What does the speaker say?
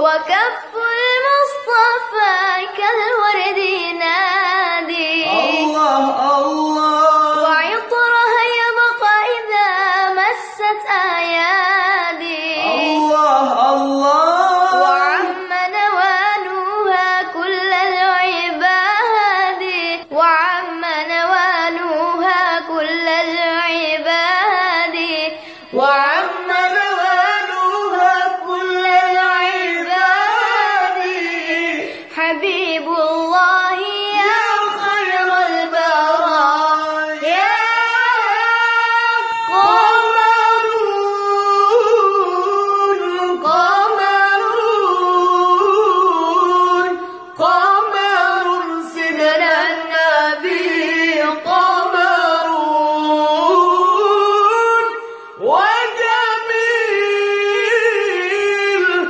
وكف المصطفى كالورد ينادي. الله الله. وعطرها يبقى إذا مست أيادي. الله الله. وعم نوالها كل العباد. وعم نوالها حبيب الله يا خير البرى يا قمر قمر قمر سيدنا النبي قمر وجميل